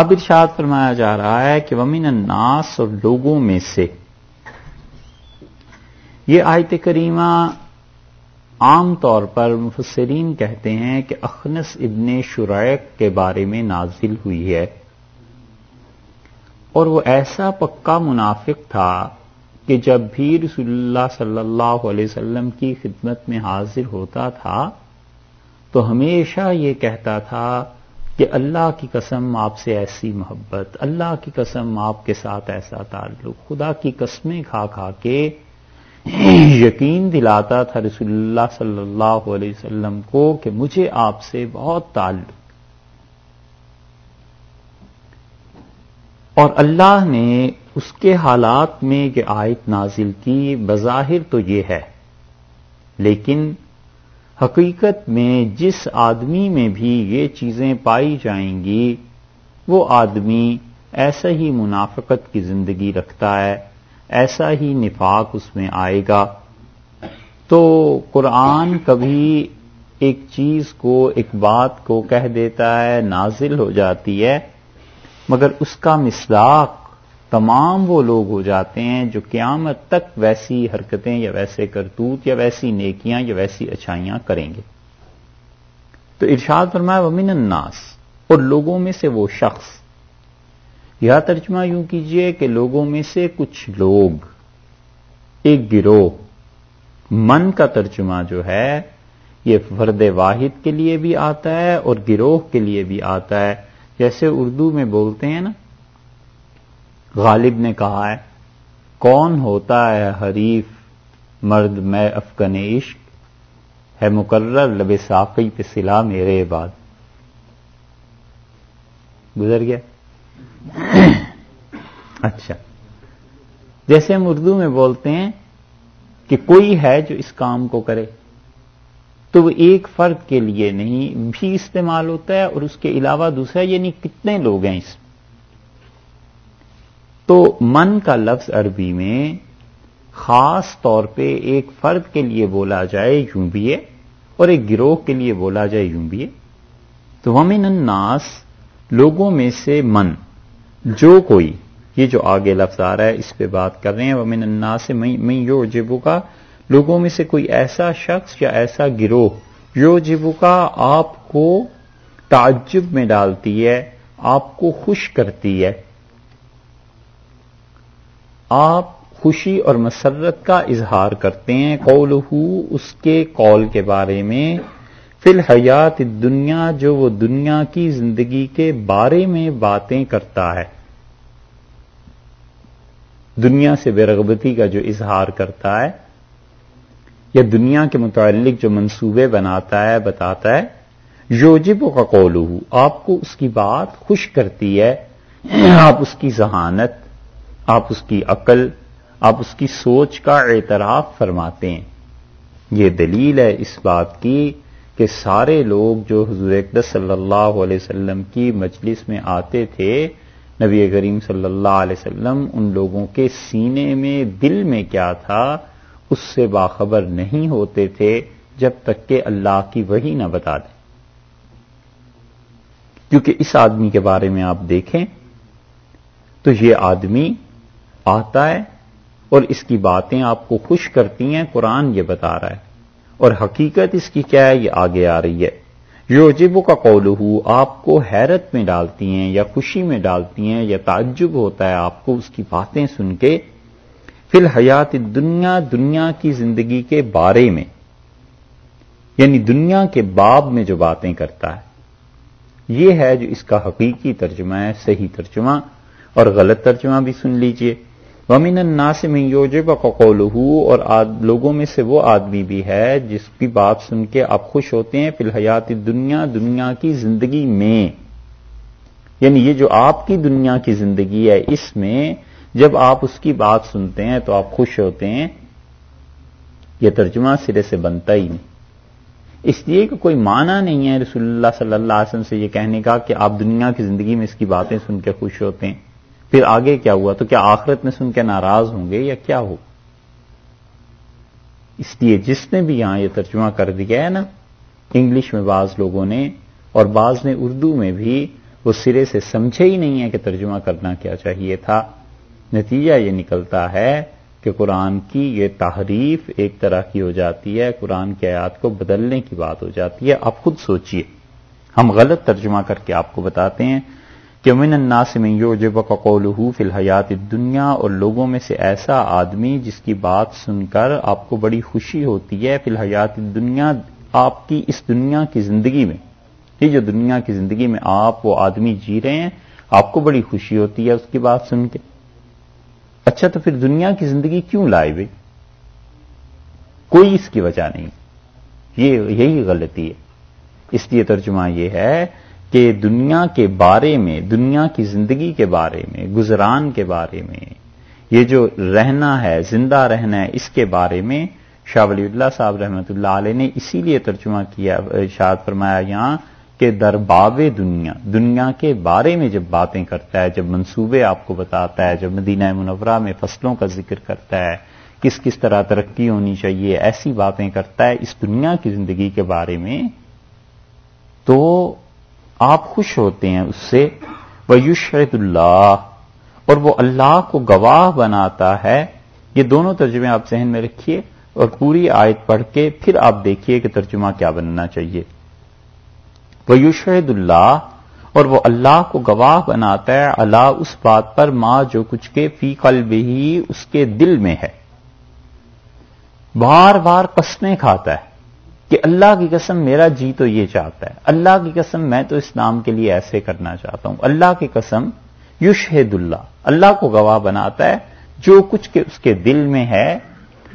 اب ارشاد فرمایا جا رہا ہے کہ ومن الناس اور لوگوں میں سے یہ آیت کریمہ عام طور پر مفسرین کہتے ہیں کہ اخنس ابن شرائق کے بارے میں نازل ہوئی ہے اور وہ ایسا پکا منافق تھا کہ جب بھی رسول اللہ صلی اللہ علیہ وسلم کی خدمت میں حاضر ہوتا تھا تو ہمیشہ یہ کہتا تھا کہ اللہ کی قسم آپ سے ایسی محبت، اللہ کی قسم آپ کے ساتھ ایسا تعلق، خدا کی قسمیں کھا کھا کے یقین دلاتا تھا رسول اللہ صلی اللہ علیہ وسلم کو کہ مجھے آپ سے بہت تعلق۔ اور اللہ نے اس کے حالات میں یہ آیت نازل کی، بظاہر تو یہ ہے، لیکن حقیقت میں جس آدمی میں بھی یہ چیزیں پائی جائیں گی، وہ آدمی ایسا ہی منافقت کی زندگی رکھتا ہے، ایسا ہی نفاق اس میں آئے گا۔ تو قرآن کبھی ایک چیز کو، ایک بات کو کہہ دیتا ہے، نازل ہو جاتی ہے، مگر اس کا مصداق تمام وہ لوگ ہو جاتے ہیں جو قیامت تک ویسی حرکتیں یا ویسے کرتوت یا ویسی نیکیاں یا ویسی اچھائیاں کریں گے۔ تو ارشاد فرمایا، ومن الناس، اور لوگوں میں سے وہ شخص۔ یا ترجمہ یوں کیجیے کہ لوگوں میں سے کچھ لوگ، ایک گروہ، من کا ترجمہ جو ہے، یہ فرد واحد کے لیے بھی آتا ہے اور گروہ کے لیے بھی آتا ہے۔ جیسے اردو میں بولتے ہیں نا غالب نے کہا ہے، کون ہوتا ہے حریف مرد میں افغان عشق؟ ہے مقرر لب ساقی پہ سلا میرے بعد۔ گزر گیا؟ اچھا۔ جیسے ہم اردو میں بولتے ہیں کہ کوئی ہے جو اس کام کو کرے، تو وہ ایک فرد کے لیے نہیں، بھی استعمال ہوتا ہے اور اس کے علاوہ دوسرا یعنی کتنے لوگ ہیں اس میں تو من کا لفظ عربی میں خاص طور پہ ایک فرد کے لیے بولا جائے یوں بھی ہے اور ایک گروہ کے لیے بولا جائے یوں بھی ہے۔ تو ومن الناس، لوگوں میں سے من، جو کوئی، یہ جو آگے لفظ آ رہا ہے، اس پہ بات کر رہے ہیں۔ ومن الناس سے میں یو جبو کا لوگوں میں سے کوئی ایسا شخص یا ایسا گروہ یو جبو کا آپ کو تعجب میں ڈالتی ہے، آپ کو خوش کرتی ہے۔ آپ خوشی اور مسرت کا اظہار کرتے ہیں۔ قول اس کے قول کے بارے میں، فی الحیات دنیا جو وہ دنیا کی زندگی کے بارے میں باتیں کرتا ہے۔ دنیا سے بے رغبتی کا جو اظہار کرتا ہے، یا دنیا کے متعلق جو منصوبے بناتا ہے، بتاتا ہے یوجب کا قول آپ کو اس کی بات خوش کرتی ہے، آپ اس کی ذہانت آپ اس کی عقل، آپ اس کی سوچ کا اعتراف فرماتے ہیں۔ یہ دلیل ہے اس بات کی کہ سارے لوگ جو حضور اقدس صلی اللہ علیہ وسلم کی مجلس میں آتے تھے، نبی کریم صلی اللہ علیہ وسلم، ان لوگوں کے سینے میں دل میں کیا تھا، اس سے باخبر نہیں ہوتے تھے جب تک کہ اللہ کی وہی نہ بتا دیں کیونکہ اس آدمی کے بارے میں آپ دیکھیں تو یہ آدمی آتا ہے اور اس کی باتیں آپ کو خوش کرتی ہیں، قرآن یہ بتا رہا ہے۔ اور حقیقت اس کی کیا ہے؟ یہ آگے آ رہی ہے۔ یوجب کا قول آپ کو حیرت میں ڈالتی ہیں یا خوشی میں ڈالتی ہیں یا تعجب ہوتا ہے آپ کو اس کی باتیں سن کے۔ فی الحیات دنیا دنیا کی زندگی کے بارے میں۔ یعنی دنیا کے باب میں جو باتیں کرتا ہے۔ یہ ہے جو اس کا حقیقی ترجمہ ہے، صحیح ترجمہ۔ اور غلط ترجمہ بھی سن لیجیے۔ ومن الناس من یوجب قوله، اور لوگوں میں سے وہ آدمی بھی ہے جس کی بات سن کے آپ خوش ہوتے ہیں فی الحیات دنیا دنیا کی زندگی میں۔ یعنی یہ جو آپ کی دنیا کی زندگی ہے، اس میں جب آپ اس کی بات سنتے ہیں تو آپ خوش ہوتے ہیں۔ یہ ترجمہ سرے سے بنتا ہی نہیں۔ اس لیے کہ کوئی معنی نہیں ہے رسول اللہ صلی اللہ علیہ وسلم سے یہ کہنے کا کہ آپ دنیا کی زندگی میں اس کی باتیں سن کے خوش ہوتے ہیں۔ پھر آگے کیا ہوا؟ تو کیا آخرت میں سن کے ناراض ہوں گے یا کیا ہو؟ اس لیے جس نے بھی یہاں یہ ترجمہ کر دیا ہے نا، انگلش میں بعض لوگوں نے اور بعض نے اردو میں بھی وہ سرے سے سمجھے ہی نہیں ہے کہ ترجمہ کرنا کیا چاہیے تھا۔ نتیجہ یہ نکلتا ہے کہ قرآن کی یہ تحریف ایک طرح کی ہو جاتی ہے، قرآن کی آیات کو بدلنے کی بات ہو جاتی ہے۔ آپ خود سوچئے، ہم غلط ترجمہ کر کے آپ کو بتاتے ہیں کہ من الناس من یعجب قولہ فی الحیات الدنیا، اور لوگوں میں سے ایسا آدمی جس کی بات سن کر آپ کو بڑی خوشی ہوتی ہے فی الحیات الدنیا، آپ کی اس دنیا کی زندگی میں۔ یہ جو دنیا کی زندگی میں آپ وہ آدمی جی رہے ہیں، آپ کو بڑی خوشی ہوتی ہے اس کی بات سن کے۔ اچھا تو پھر دنیا کی زندگی کیوں لائے بھائی کوئی اس کی وجہ نہیں۔ یہ یہی غلطی ہے۔ اس لیے ترجمہ یہ ہے کہ دنیا کے بارے میں، دنیا کی زندگی کے بارے میں، گزران کے بارے میں، یہ جو رہنا ہے، زندہ رہنا ہے، اس کے بارے میں شاہ ولی اللہ صاحب رحمۃ اللہ علیہ نے اسی لیے ترجمہ کیا شاد فرمایا یہاں کہ درباب دنیا دنیا کے بارے میں جب باتیں کرتا ہے، جب منصوبے آپ کو بتاتا ہے، جب مدینہ منورہ میں فصلوں کا ذکر کرتا ہے، کس کس طرح ترقی ہونی چاہیے، ایسی باتیں کرتا ہے اس دنیا کی زندگی کے بارے میں، تو آپ خوش ہوتے ہیں اس سے۔ وہ یوشرت اللہ اور وہ اللہ کو گواہ بناتا ہے۔ یہ دونوں ترجمے آپ ذہن میں رکھیے اور پوری آیت پڑھ کے پھر آپ دیکھیے کہ ترجمہ کیا بننا چاہیے۔ وہ یوشید اللہ اور وہ اللہ کو گواہ بناتا ہے۔ اللہ اس بات پر ماں جو کچھ کے فی قلب ہی اس کے دل میں ہے۔ بار بار قسمیں کھاتا ہے۔ کہ اللہ کی قسم میرا جی تو یہ چاہتا ہے، اللہ کی قسم میں تو اسلام کے لیے ایسے کرنا چاہتا ہوں۔ اللہ کی قسم یشہد اللہ اللہ کو گواہ بناتا ہے، جو کچھ کے اس کے دل میں ہے،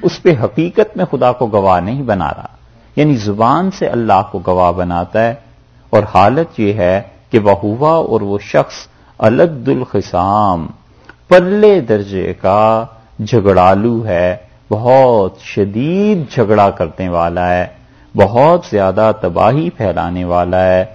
اس پہ حقیقت میں خدا کو گواہ نہیں بنا رہا۔ یعنی زبان سے اللہ کو گواہ بناتا ہے، اور حالت یہ ہے کہ وہ ہوا اور وہ شخص الگ الخسام پرلے درجے کا جھگڑالو ہے، بہت شدید جھگڑا کرنے والا ہے۔ بہت زیادہ تباہی پھیلانے والا ہے۔